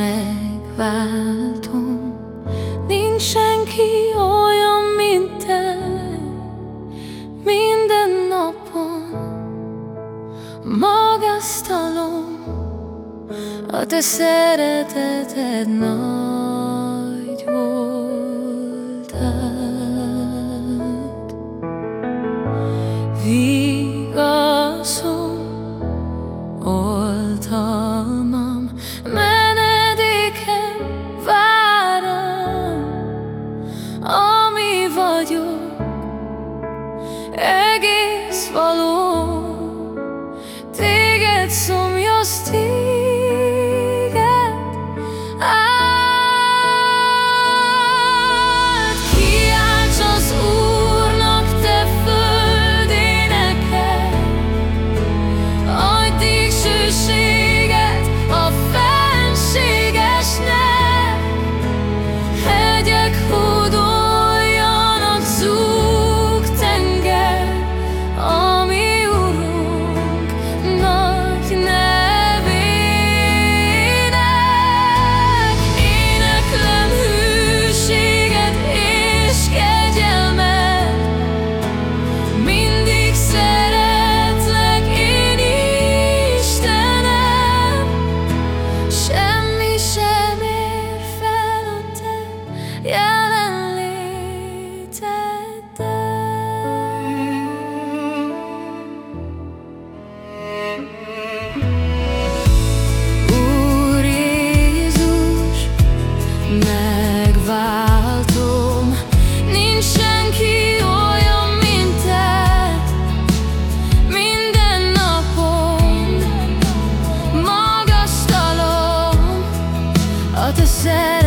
megváltom. Nincs senki olyan, mint te Minden napon. Magasztalom A te szereteted nagy volt Vigaszom oltalmam Menedékem said